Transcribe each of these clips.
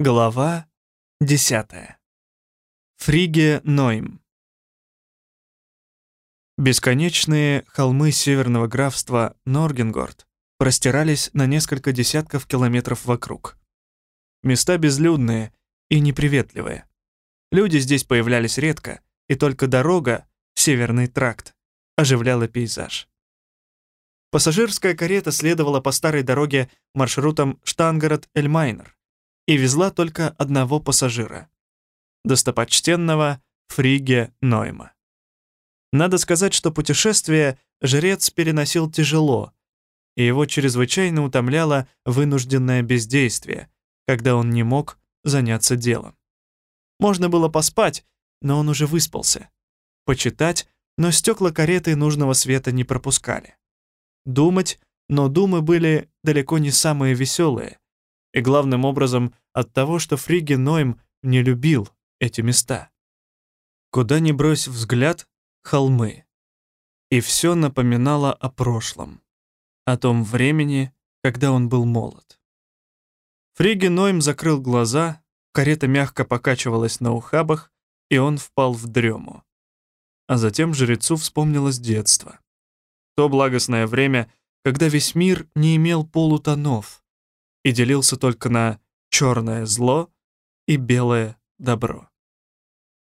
Глава 10. Фриге Нойм. Бесконечные холмы северного графства Норгенгорд простирались на несколько десятков километров вокруг. Места безлюдные и неприветливые. Люди здесь появлялись редко, и только дорога, северный тракт, оживляла пейзаж. Пассажирская карета следовала по старой дороге маршрутом Штангород-Эльмайнер, и везла только одного пассажира — достопочтенного Фриге Нойма. Надо сказать, что путешествие жрец переносил тяжело, и его чрезвычайно утомляло вынужденное бездействие, когда он не мог заняться делом. Можно было поспать, но он уже выспался. Почитать, но стекла кареты нужного света не пропускали. Думать, но думы были далеко не самые веселые, и главным образом от того, что Фриги Нойм не любил эти места. Куда ни брось взгляд — холмы. И все напоминало о прошлом, о том времени, когда он был молод. Фриги Нойм закрыл глаза, карета мягко покачивалась на ухабах, и он впал в дрему. А затем жрецу вспомнилось детство. То благостное время, когда весь мир не имел полутонов, и делился только на черное зло и белое добро.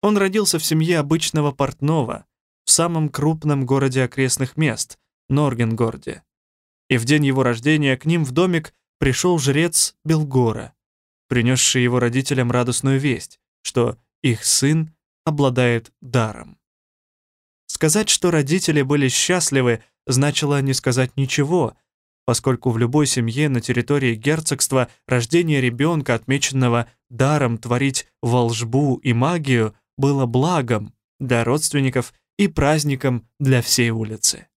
Он родился в семье обычного портного в самом крупном городе окрестных мест, Норгенгорде. И в день его рождения к ним в домик пришел жрец Белгора, принесший его родителям радостную весть, что их сын обладает даром. Сказать, что родители были счастливы, значило не сказать ничего, поскольку в любой семье на территории герцогства рождение ребенка, отмеченного даром творить волжбу и магию, было благом для родственников и праздником для всей улицы.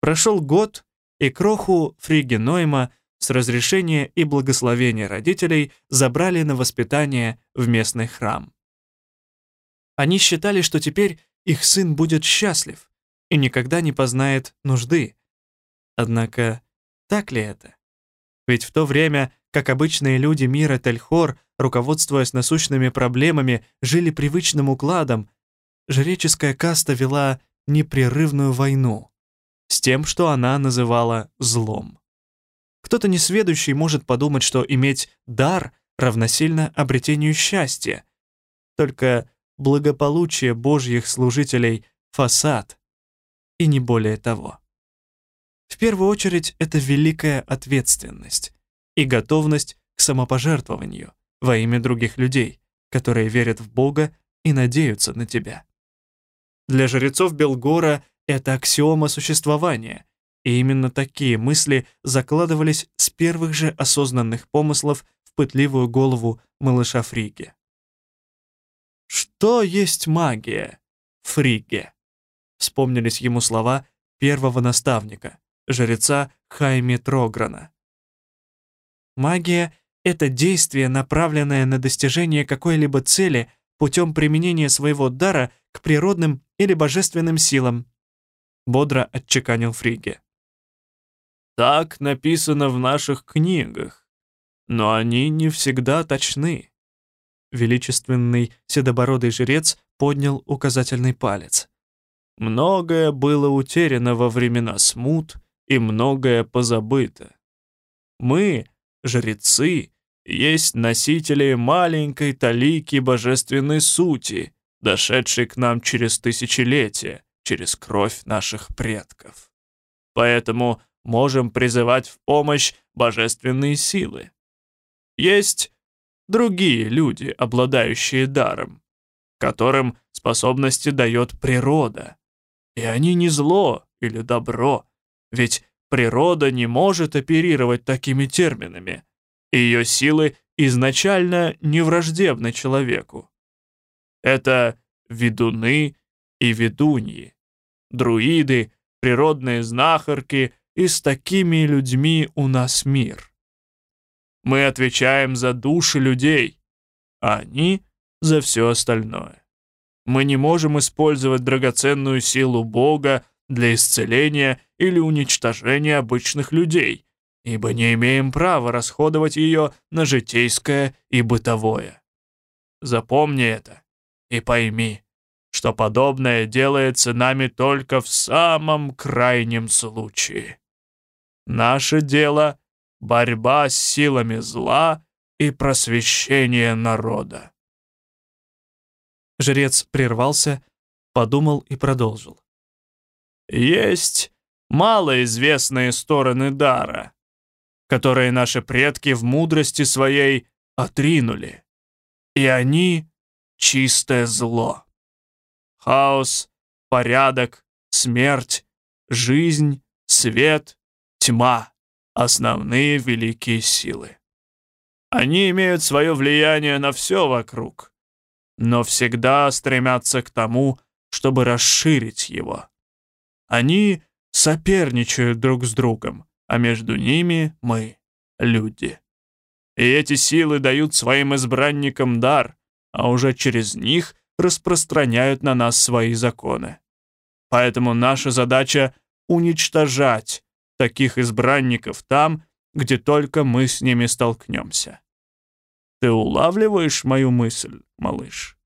Прошел год, и кроху Фригенойма с разрешения и благословения родителей забрали на воспитание в местный храм. Они считали, что теперь их сын будет счастлив и никогда не познает нужды, Однако, так ли это? Ведь в то время, как обычные люди мира Тельхор, руководствуясь насущными проблемами, жили привычным укладом, жреческая каста вела непрерывную войну с тем, что она называла злом. Кто-то несведущий может подумать, что иметь дар равносильно обретению счастья. Только благополучие божьих служителей — фасад, и не более того. В первую очередь, это великая ответственность и готовность к самопожертвованию во имя других людей, которые верят в Бога и надеются на тебя. Для жрецов Белгора это аксиома существования, и именно такие мысли закладывались с первых же осознанных помыслов в пытливую голову малыша Фриге. «Что есть магия, Фриге?» Вспомнились ему слова первого наставника, жреца Хайми Трограна. Магия — это действие, направленное на достижение какой-либо цели путем применения своего дара к природным или божественным силам, бодро отчеканил Фриге. Так написано в наших книгах, но они не всегда точны. Величественный седобородый жрец поднял указательный палец. Многое было утеряно во времена смут и многое позабыто. Мы, жрецы, есть носители маленькой талики божественной сути, дошедшей к нам через тысячелетия, через кровь наших предков. Поэтому можем призывать в помощь божественные силы. Есть другие люди, обладающие даром, которым способности дает природа. И они не зло или добро, ведь природа не может оперировать такими терминами. Ее силы изначально не враждебны человеку. Это ведуны и ведуньи, друиды, природные знахарки, и с такими людьми у нас мир. Мы отвечаем за души людей, а они — за все остальное. Мы не можем использовать драгоценную силу Бога для исцеления или уничтожения обычных людей, ибо не имеем права расходовать ее на житейское и бытовое. Запомни это и пойми, что подобное делается нами только в самом крайнем случае. Наше дело — борьба с силами зла и просвещение народа. Жрец прервался, подумал и продолжил. Есть малоизвестные стороны дара, которые наши предки в мудрости своей отринули. И они — чистое зло. Хаос, порядок, смерть, жизнь, свет, тьма — основные великие силы. Они имеют свое влияние на все вокруг, но всегда стремятся к тому, чтобы расширить его. Они соперничают друг с другом, а между ними мы — люди. И эти силы дают своим избранникам дар, а уже через них распространяют на нас свои законы. Поэтому наша задача — уничтожать таких избранников там, где только мы с ними столкнемся. Ты улавливаешь мою мысль, малыш?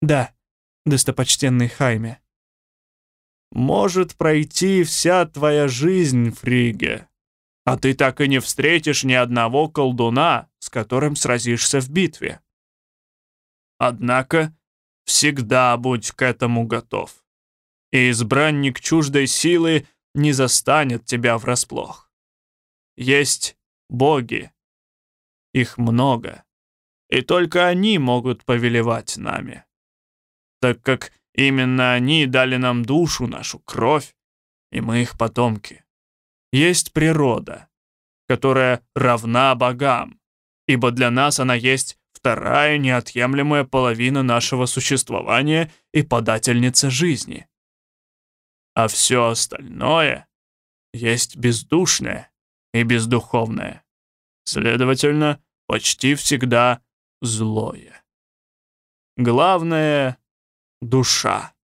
Да, достопочтенный Хайме. Может пройти вся твоя жизнь, Фриге, а ты так и не встретишь ни одного колдуна, с которым сразишься в битве. Однако всегда будь к этому готов, и избранник чуждой силы не застанет тебя врасплох. Есть боги, их много, и только они могут повелевать нами, так как именно они дали нам душу, нашу кровь, и мы их потомки. Есть природа, которая равна богам, ибо для нас она есть вторая неотъемлемая половина нашего существования и подательница жизни. А все остальное есть бездушное и бездуховное. Следовательно, почти всегда злое. Главное — душа.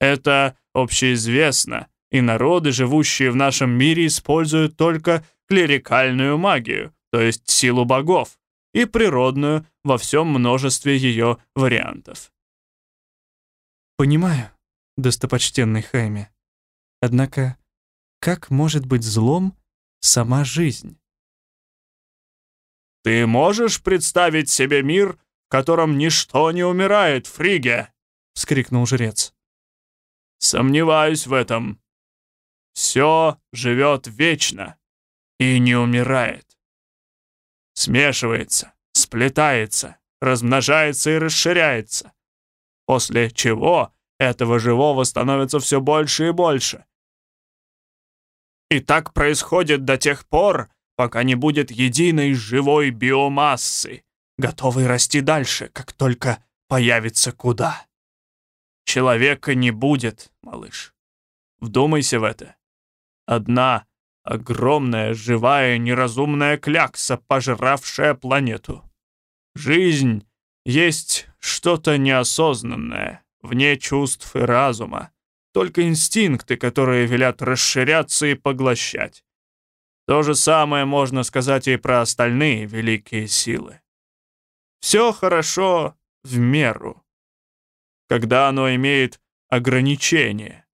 Это общеизвестно, и народы, живущие в нашем мире, используют только клерикальную магию, то есть силу богов, и природную во всем множестве ее вариантов. Понимаю, достопочтенный Хайме. Однако, как может быть злом сама жизнь? Ты можешь представить себе мир, в котором ничто не умирает, Фриге? Вскрикнул жрец. Сомневаюсь в этом. Все живет вечно и не умирает. Смешивается, сплетается, размножается и расширяется. После чего этого живого становится все больше и больше. И так происходит до тех пор, пока не будет единой живой биомассы, готовой расти дальше, как только появится куда. Человека не будет, малыш. Вдумайся в это. Одна огромная, живая, неразумная клякса, пожравшая планету. Жизнь есть что-то неосознанное, вне чувств и разума, только инстинкты, которые велят расширяться и поглощать. То же самое можно сказать и про остальные великие силы. Все хорошо в меру, когда оно имеет ограничения,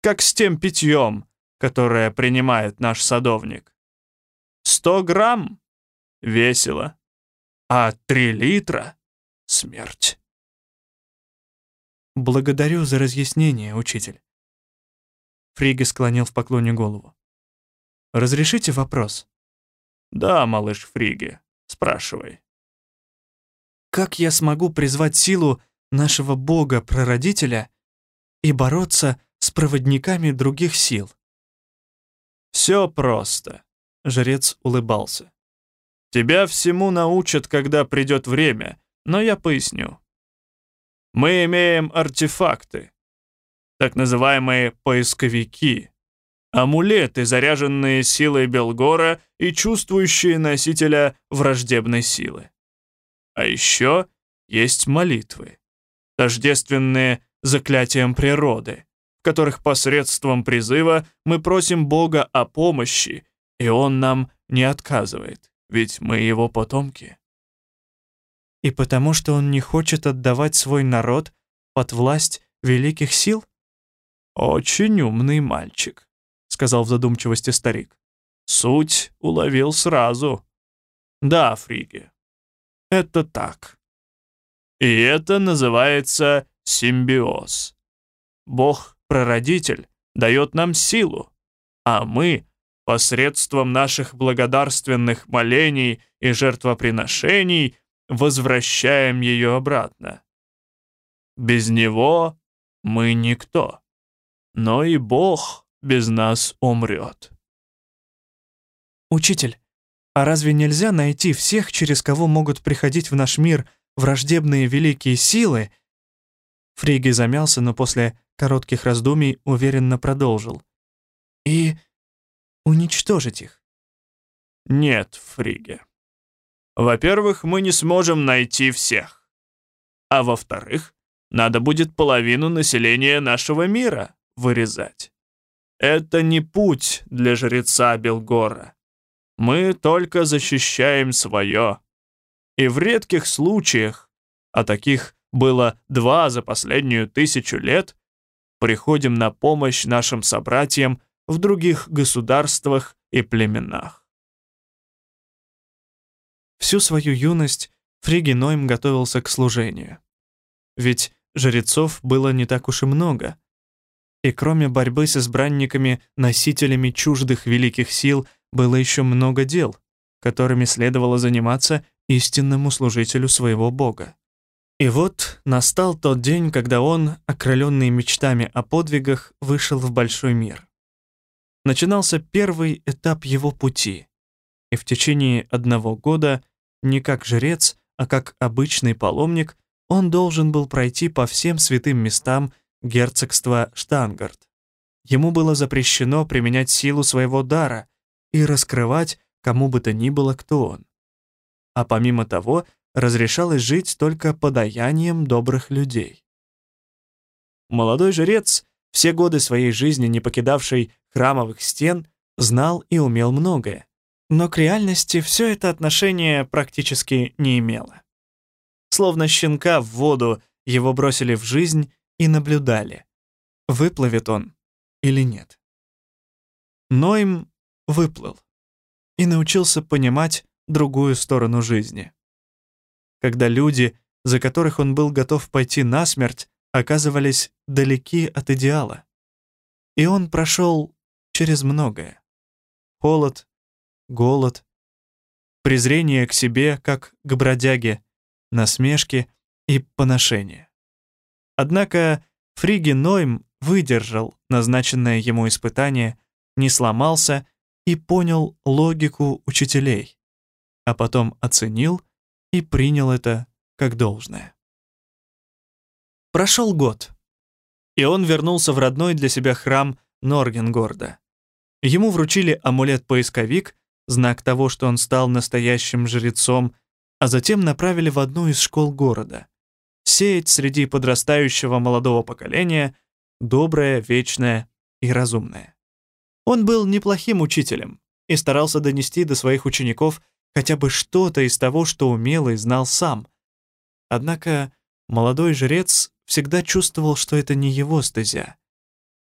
как с тем питьем, которое принимает наш садовник. Сто грамм — весело, а три литра — смерть. Благодарю за разъяснение, учитель. Фриге склонил в поклоне голову. Разрешите вопрос? Да, малыш Фриге, спрашивай. Как я смогу призвать силу нашего бога-прародителя и бороться с проводниками других сил? Все просто, жрец улыбался. Тебя всему научат, когда придет время, но я поясню. Мы имеем артефакты, так называемые поисковики, амулеты, заряженные силой Белгора и чувствующие носителя враждебной силы. А еще есть молитвы, тождественные заклятиям природы, в которых посредством призыва мы просим Бога о помощи И он нам не отказывает, ведь мы его потомки. И потому что он не хочет отдавать свой народ под власть великих сил? Очень умный мальчик, сказал в задумчивости старик. Суть уловил сразу. Да, Фриги, это так. И это называется симбиоз. Бог-прародитель дает нам силу, а мы посредством наших благодарственных молений и жертвоприношений возвращаем ее обратно. Без него мы никто, но и Бог без нас умрет. Учитель, а разве нельзя найти всех, через кого могут приходить в наш мир враждебные великие силы? Фриги замялся, но после коротких раздумий уверенно продолжил. И уничтожить их? Нет, Фриге. Во-первых, мы не сможем найти всех. А во-вторых, надо будет половину населения нашего мира вырезать. Это не путь для жреца Белгора. Мы только защищаем свое. И в редких случаях, а таких было два за последнюю тысячу лет, приходим на помощь нашим собратьям в других государствах и племенах. Всю свою юность Фриги Нойм готовился к служению. Ведь жрецов было не так уж и много. И кроме борьбы с избранниками, носителями чуждых великих сил, было еще много дел, которыми следовало заниматься истинному служителю своего Бога. И вот настал тот день, когда он, окрыленный мечтами о подвигах, вышел в большой мир начинался первый этап его пути, и в течение одного года не как жрец, а как обычный паломник он должен был пройти по всем святым местам герцогства Штангарт. Ему было запрещено применять силу своего дара и раскрывать кому бы то ни было, кто он. А помимо того, разрешалось жить только подаянием добрых людей. Молодой жрец, все годы своей жизни не покидавший храмовых стен, знал и умел многое. Но к реальности все это отношение практически не имело. Словно щенка в воду его бросили в жизнь и наблюдали, выплывет он или нет. Нойм выплыл и научился понимать другую сторону жизни. Когда люди, за которых он был готов пойти насмерть, оказывались далеки от идеала. И он прошел через многое. Холод, голод, презрение к себе, как к бродяге, насмешки и поношения. Однако Фриги Нойм выдержал назначенное ему испытание, не сломался и понял логику учителей, а потом оценил и принял это как должное. Прошел год, и он вернулся в родной для себя храм Норгенгорда. Ему вручили амулет-поисковик, знак того, что он стал настоящим жрецом, а затем направили в одну из школ города. Сеять среди подрастающего молодого поколения доброе, вечное и разумное. Он был неплохим учителем и старался донести до своих учеников хотя бы что-то из того, что умел и знал сам. Однако молодой жрец всегда чувствовал, что это не его стезя,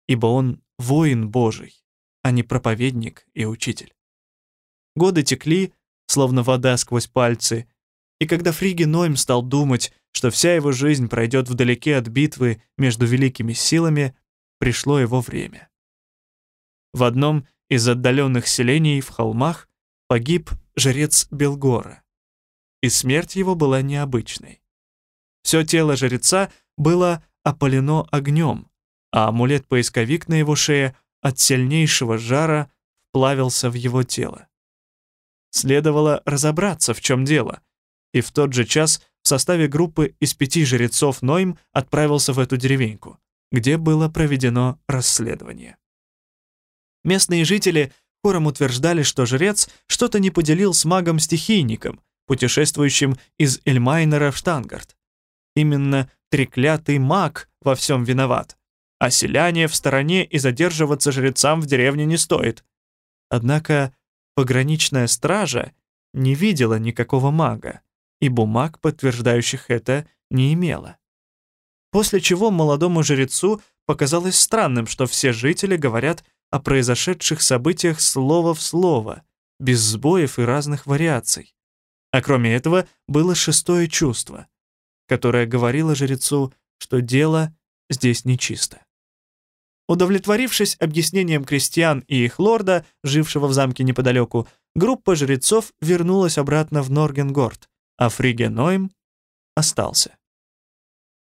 ибо он воин Божий а не проповедник и учитель. Годы текли, словно вода сквозь пальцы, и когда Фриги Нойм стал думать, что вся его жизнь пройдет вдалеке от битвы между великими силами, пришло его время. В одном из отдаленных селений в холмах погиб жрец Белгора, и смерть его была необычной. Все тело жреца было опалено огнем, а амулет-поисковик на его шее от сильнейшего жара вплавился в его тело. Следовало разобраться, в чем дело, и в тот же час в составе группы из пяти жрецов Нойм отправился в эту деревеньку, где было проведено расследование. Местные жители хором утверждали, что жрец что-то не поделил с магом-стихийником, путешествующим из Эльмайнера в Штангарт. Именно треклятый маг во всем виноват, а селяне в стороне и задерживаться жрецам в деревне не стоит. Однако пограничная стража не видела никакого мага, и бумаг, подтверждающих это, не имела. После чего молодому жрецу показалось странным, что все жители говорят о произошедших событиях слово в слово, без сбоев и разных вариаций. А кроме этого было шестое чувство, которое говорило жрецу, что дело здесь нечисто. Удовлетворившись объяснением крестьян и их лорда, жившего в замке неподалеку, группа жрецов вернулась обратно в Норгенгорд, а Фригенойм остался.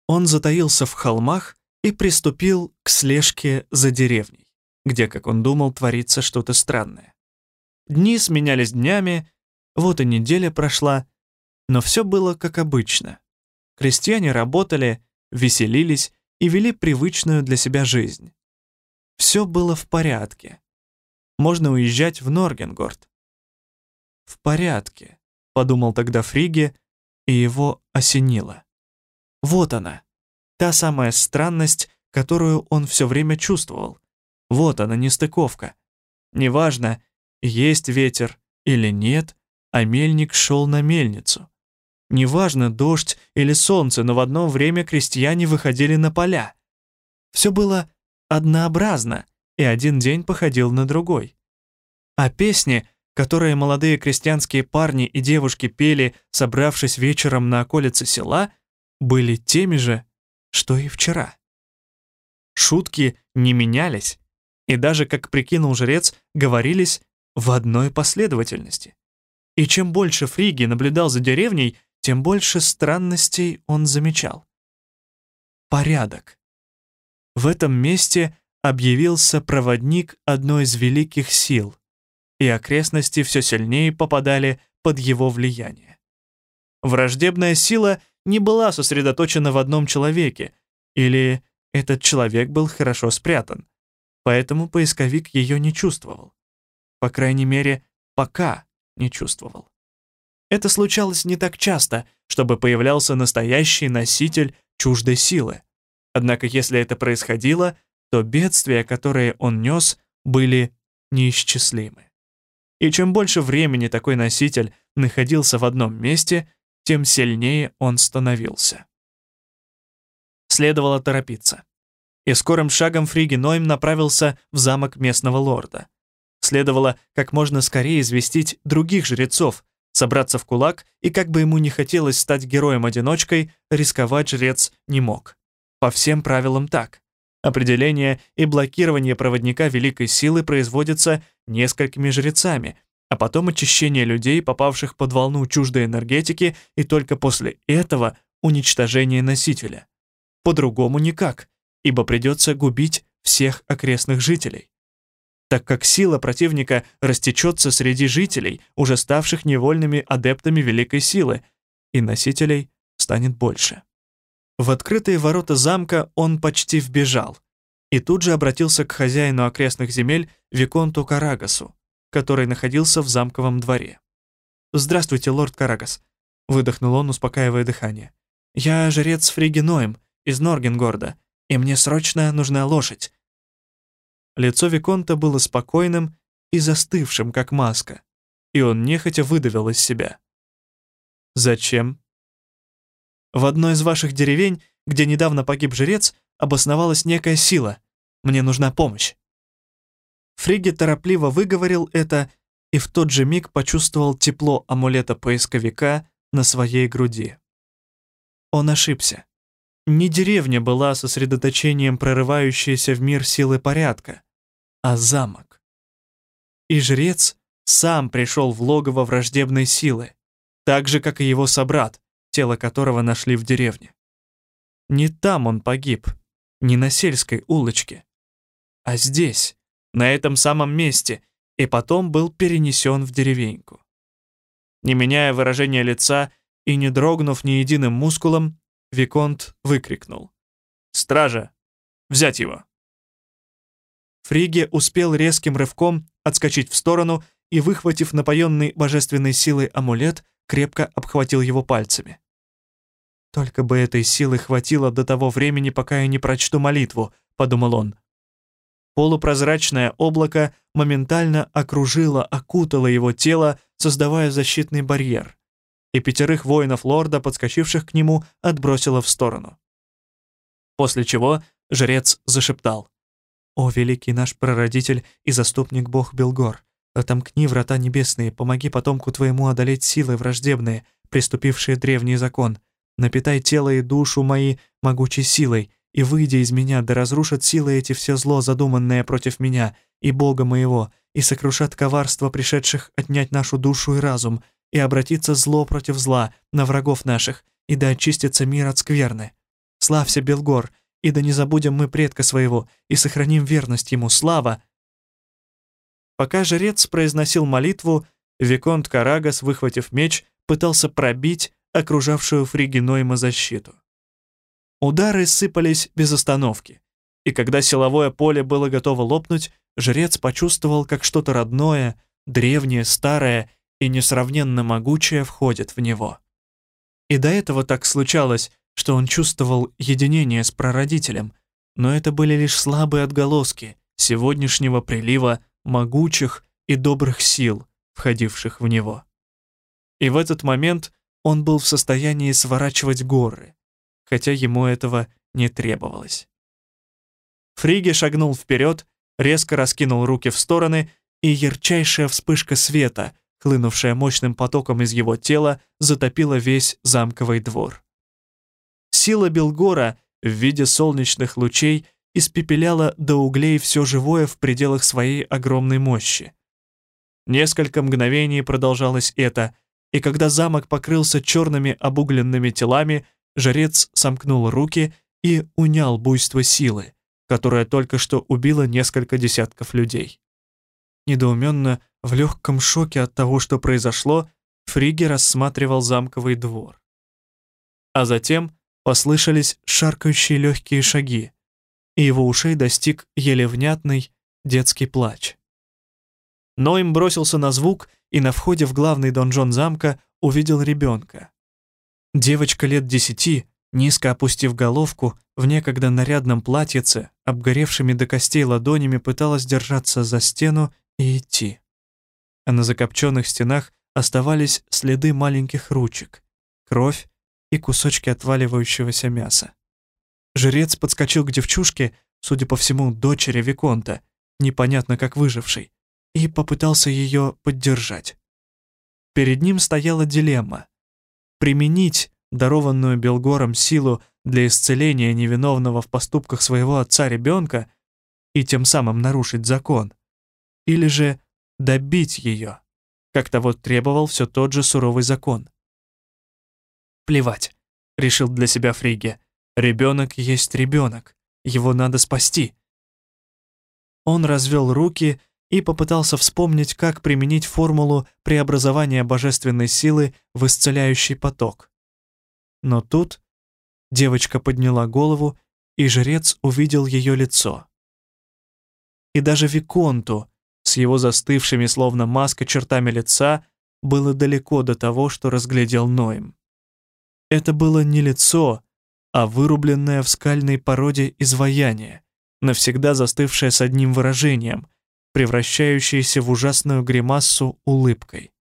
Он затаился в холмах и приступил к слежке за деревней, где, как он думал, творится что-то странное. Дни сменялись днями, вот и неделя прошла, но все было как обычно. Крестьяне работали, веселились и вели привычную для себя жизнь. Все было в порядке. Можно уезжать в Норгенгорд. «В порядке», — подумал тогда Фриге, и его осенило. Вот она, та самая странность, которую он все время чувствовал. Вот она, нестыковка. Неважно, есть ветер или нет, а мельник шел на мельницу. Неважно, дождь или солнце, но в одно время крестьяне выходили на поля. Все было однообразно, и один день походил на другой. А песни, которые молодые крестьянские парни и девушки пели, собравшись вечером на околице села, были теми же, что и вчера. Шутки не менялись, и даже, как прикинул жрец, говорились в одной последовательности. И чем больше Фриги наблюдал за деревней, тем больше странностей он замечал. Порядок. В этом месте объявился проводник одной из великих сил, и окрестности все сильнее попадали под его влияние. Враждебная сила не была сосредоточена в одном человеке, или этот человек был хорошо спрятан, поэтому поисковик ее не чувствовал. По крайней мере, пока не чувствовал. Это случалось не так часто, чтобы появлялся настоящий носитель чуждой силы. Однако если это происходило, то бедствия, которые он нес, были неисчислимы. И чем больше времени такой носитель находился в одном месте, тем сильнее он становился. Следовало торопиться. И скорым шагом Фриги Нойм направился в замок местного лорда. Следовало как можно скорее известить других жрецов, собраться в кулак, и как бы ему не хотелось стать героем-одиночкой, рисковать жрец не мог. По всем правилам так. Определение и блокирование проводника великой силы производится несколькими жрецами, а потом очищение людей, попавших под волну чуждой энергетики, и только после этого уничтожение носителя. По-другому никак, ибо придется губить всех окрестных жителей. Так как сила противника растечется среди жителей, уже ставших невольными адептами великой силы, и носителей станет больше. В открытые ворота замка он почти вбежал и тут же обратился к хозяину окрестных земель Виконту Карагасу, который находился в замковом дворе. «Здравствуйте, лорд Карагас», — выдохнул он, успокаивая дыхание. «Я жрец Фригеноем из Норгенгорда, и мне срочно нужна лошадь». Лицо Виконта было спокойным и застывшим, как маска, и он нехотя выдавил из себя. «Зачем?» В одной из ваших деревень, где недавно погиб жрец, обосновалась некая сила. Мне нужна помощь». Фриги торопливо выговорил это и в тот же миг почувствовал тепло амулета поисковика на своей груди. Он ошибся. Не деревня была сосредоточением прорывающейся в мир силы порядка, а замок. И жрец сам пришел в логово враждебной силы, так же, как и его собрат, тело которого нашли в деревне. Не там он погиб, не на сельской улочке, а здесь, на этом самом месте, и потом был перенесен в деревеньку. Не меняя выражения лица и не дрогнув ни единым мускулом, Виконт выкрикнул. «Стража! Взять его!» Фриге успел резким рывком отскочить в сторону и, выхватив напоенный божественной силой амулет, крепко обхватил его пальцами. «Только бы этой силы хватило до того времени, пока я не прочту молитву», — подумал он. Полупрозрачное облако моментально окружило, окутало его тело, создавая защитный барьер, и пятерых воинов лорда, подскочивших к нему, отбросило в сторону. После чего жрец зашептал. «О, великий наш прародитель и заступник бог Белгор, отомкни врата небесные, помоги потомку твоему одолеть силы враждебные, приступившие древний закон, напитай тело и душу мои могучей силой, и, выйдя из меня, да разрушат силы эти все зло, задуманное против меня и Бога моего, и сокрушат коварство пришедших отнять нашу душу и разум, и обратится зло против зла на врагов наших, и да очистится мир от скверны. Славься, Белгор, и да не забудем мы предка своего, и сохраним верность ему, слава!» Пока жрец произносил молитву, Виконт Карагас, выхватив меч, пытался пробить окружавшую Фриги Нойма защиту. Удары сыпались без остановки, и когда силовое поле было готово лопнуть, жрец почувствовал, как что-то родное, древнее, старое и несравненно могучее входит в него. И до этого так случалось, что он чувствовал единение с прародителем, но это были лишь слабые отголоски сегодняшнего прилива могучих и добрых сил, входивших в него. И в этот момент он был в состоянии сворачивать горы, хотя ему этого не требовалось. Фриги шагнул вперед, резко раскинул руки в стороны, и ярчайшая вспышка света, хлынувшая мощным потоком из его тела, затопила весь замковый двор. Сила Белгора в виде солнечных лучей испепеляла до углей все живое в пределах своей огромной мощи. Несколько мгновений продолжалось это, и когда замок покрылся черными обугленными телами, жрец сомкнул руки и унял буйство силы, которое только что убило несколько десятков людей. Недоуменно, в легком шоке от того, что произошло, Фриги рассматривал замковый двор. А затем послышались шаркающие легкие шаги, и его ушей достиг еле внятный детский плач. Ноем бросился на звук и на входе в главный донжон замка увидел ребенка. Девочка лет десяти, низко опустив головку, в некогда нарядном платьице, обгоревшими до костей ладонями пыталась держаться за стену и идти. А на закопченных стенах оставались следы маленьких ручек, кровь и кусочки отваливающегося мяса. Жрец подскочил к девчушке, судя по всему, дочери Виконта, непонятно как выжившей, и попытался ее поддержать. Перед ним стояла дилемма применить дарованную Белгором силу для исцеления невиновного в поступках своего отца ребенка и тем самым нарушить закон, или же добить ее, как того требовал все тот же суровый закон. «Плевать», — решил для себя Фриге, — «ребенок есть ребенок, его надо спасти». Он развел руки и попытался вспомнить, как применить формулу преобразования божественной силы в исцеляющий поток. Но тут девочка подняла голову, и жрец увидел ее лицо. И даже Виконту, с его застывшими словно маска чертами лица, было далеко до того, что разглядел Ноем. Это было не лицо, а вырубленное в скальной породе изваяние, навсегда застывшее с одним выражением, превращающейся в ужасную гримассу улыбкой.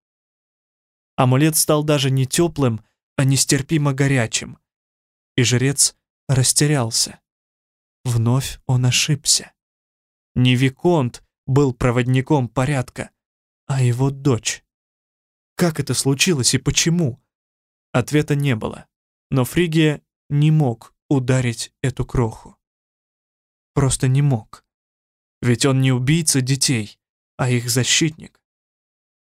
Амулет стал даже не теплым, а нестерпимо горячим. И жрец растерялся. Вновь он ошибся. Не Виконт был проводником порядка, а его дочь. Как это случилось и почему? Ответа не было, но Фригия не мог ударить эту кроху. Просто не мог. Ведь он не убийца детей, а их защитник.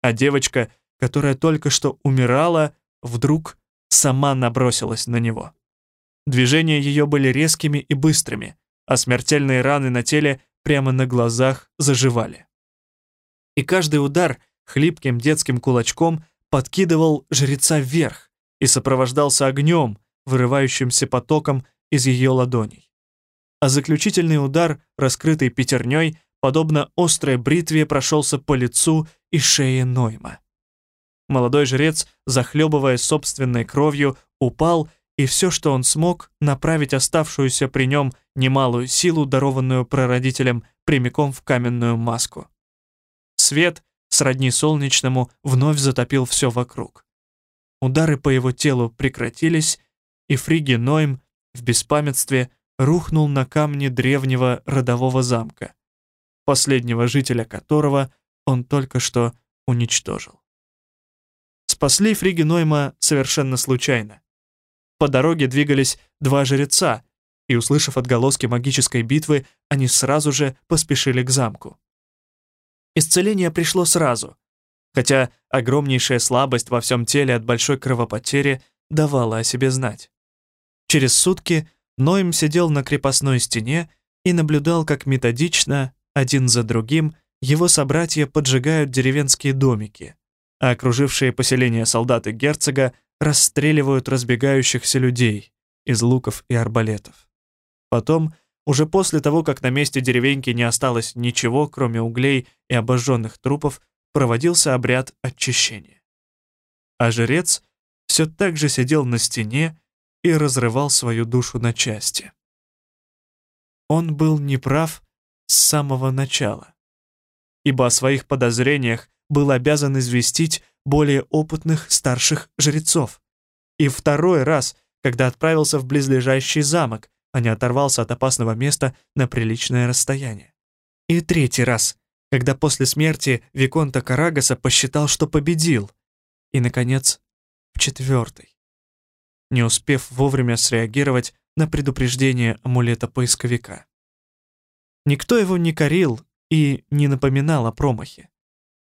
А девочка, которая только что умирала, вдруг сама набросилась на него. Движения ее были резкими и быстрыми, а смертельные раны на теле прямо на глазах заживали. И каждый удар хлипким детским кулачком подкидывал жреца вверх и сопровождался огнем, вырывающимся потоком из ее ладоней а заключительный удар, раскрытый пятерней, подобно острой бритве прошелся по лицу и шее Нойма. Молодой жрец, захлебывая собственной кровью, упал и все, что он смог, направить оставшуюся при нем немалую силу, дарованную прародителем, прямиком в каменную маску. Свет, сродни солнечному, вновь затопил все вокруг. Удары по его телу прекратились, и Фриги Нойм в беспамятстве рухнул на камни древнего родового замка, последнего жителя которого он только что уничтожил. Спасли Фриги Нойма совершенно случайно. По дороге двигались два жреца, и, услышав отголоски магической битвы, они сразу же поспешили к замку. Исцеление пришло сразу, хотя огромнейшая слабость во всем теле от большой кровопотери давала о себе знать. Через сутки Ноем сидел на крепостной стене и наблюдал, как методично, один за другим, его собратья поджигают деревенские домики, а окружившие поселение солдаты герцога расстреливают разбегающихся людей из луков и арбалетов. Потом, уже после того, как на месте деревеньки не осталось ничего, кроме углей и обожженных трупов, проводился обряд очищения. А жрец все так же сидел на стене и разрывал свою душу на части. Он был неправ с самого начала, ибо о своих подозрениях был обязан известить более опытных старших жрецов. И второй раз, когда отправился в близлежащий замок, а не оторвался от опасного места на приличное расстояние. И третий раз, когда после смерти Виконта Карагаса посчитал, что победил. И, наконец, в четвертый, не успев вовремя среагировать на предупреждение амулета-поисковика. Никто его не корил и не напоминал о промахе.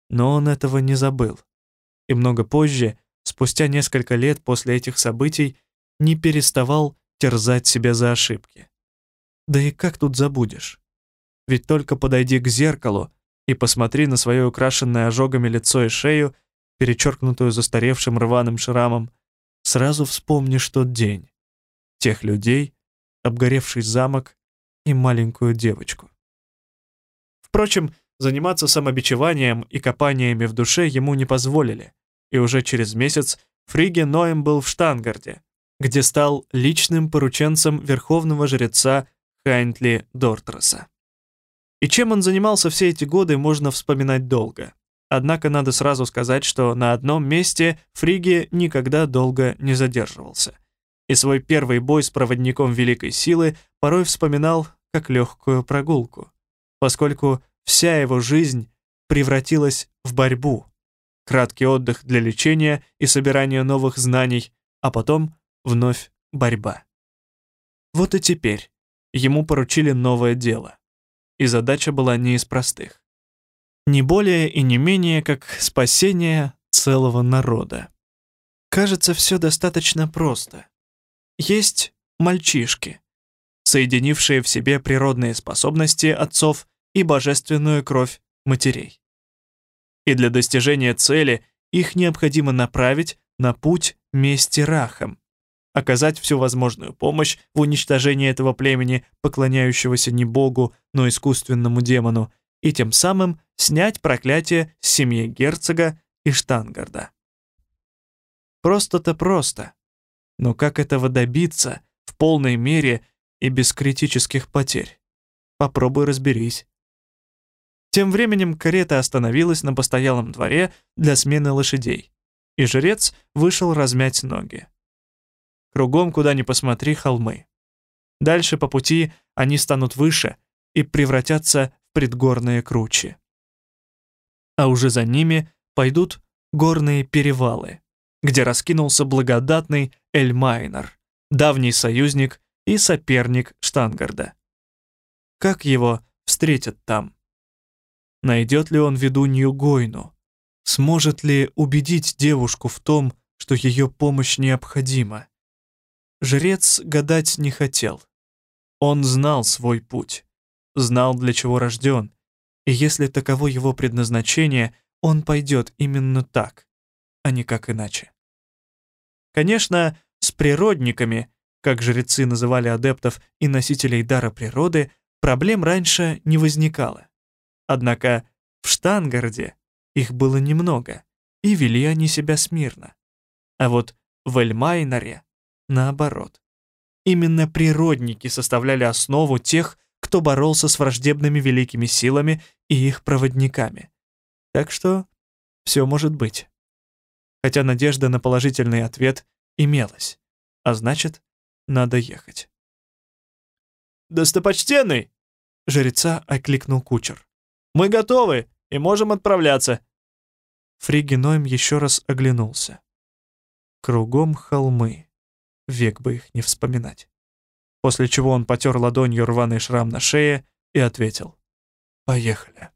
Но он этого не забыл и много позже, спустя несколько лет после этих событий, не переставал терзать себя за ошибки. Да и как тут забудешь? Ведь только подойди к зеркалу и посмотри на свое украшенное ожогами лицо и шею, перечеркнутую застаревшим рваным шрамом, сразу вспомнишь тот день, тех людей, обгоревший замок и маленькую девочку. Впрочем, заниматься самобичеванием и копаниями в душе ему не позволили и уже через месяц Фриге Ноем был в Штангарде, где стал личным порученцем верховного жреца Хайнтли Дортраса. И чем он занимался все эти годы, можно вспоминать долго. Однако надо сразу сказать, что на одном месте Фриге никогда долго не задерживался. И свой первый бой с проводником Великой Силы порой вспоминал как легкую прогулку, поскольку вся его жизнь превратилась в борьбу, краткий отдых для лечения и собирания новых знаний, а потом вновь борьба. Вот и теперь ему поручили новое дело, и задача была не из простых. Не более и не менее, как спасение целого народа. Кажется, все достаточно просто. Есть мальчишки, соединившие в себе природные способности отцов и божественную кровь матерей и для достижения цели их необходимо направить на путь мести рахам, оказать всю возможную помощь в уничтожении этого племени, поклоняющегося не богу, но искусственному демону, и тем самым снять проклятие с семьи герцога и Штангарда. Просто-то просто. Но как этого добиться в полной мере и без критических потерь? Попробуй разберись. Тем временем карета остановилась на постоялом дворе для смены лошадей, и жрец вышел размять ноги. Кругом, куда ни посмотри, холмы. Дальше по пути они станут выше и превратятся в предгорные кручи. А уже за ними пойдут горные перевалы, где раскинулся благодатный Эльмайнер, давний союзник и соперник Штангарда. Как его встретят там? Найдет ли он ведунью Гойну? Сможет ли убедить девушку в том, что ее помощь необходима? Жрец гадать не хотел. Он знал свой путь, знал, для чего рожден, и если таково его предназначение, он пойдет именно так, а не как иначе. Конечно, с природниками, как жрецы называли адептов и носителей дара природы, проблем раньше не возникало. Однако в Штангарде их было немного, и вели они себя смирно. А вот в Эльмайнере наоборот. Именно природники составляли основу тех, кто боролся с враждебными великими силами и их проводниками. Так что все может быть. Хотя надежда на положительный ответ имелась, а значит, надо ехать. «Достопочтенный!» — жреца окликнул кучер. «Мы готовы и можем отправляться!» Фригенойм еще раз оглянулся. Кругом холмы. Век бы их не вспоминать. После чего он потер ладонью рваный шрам на шее и ответил. «Поехали».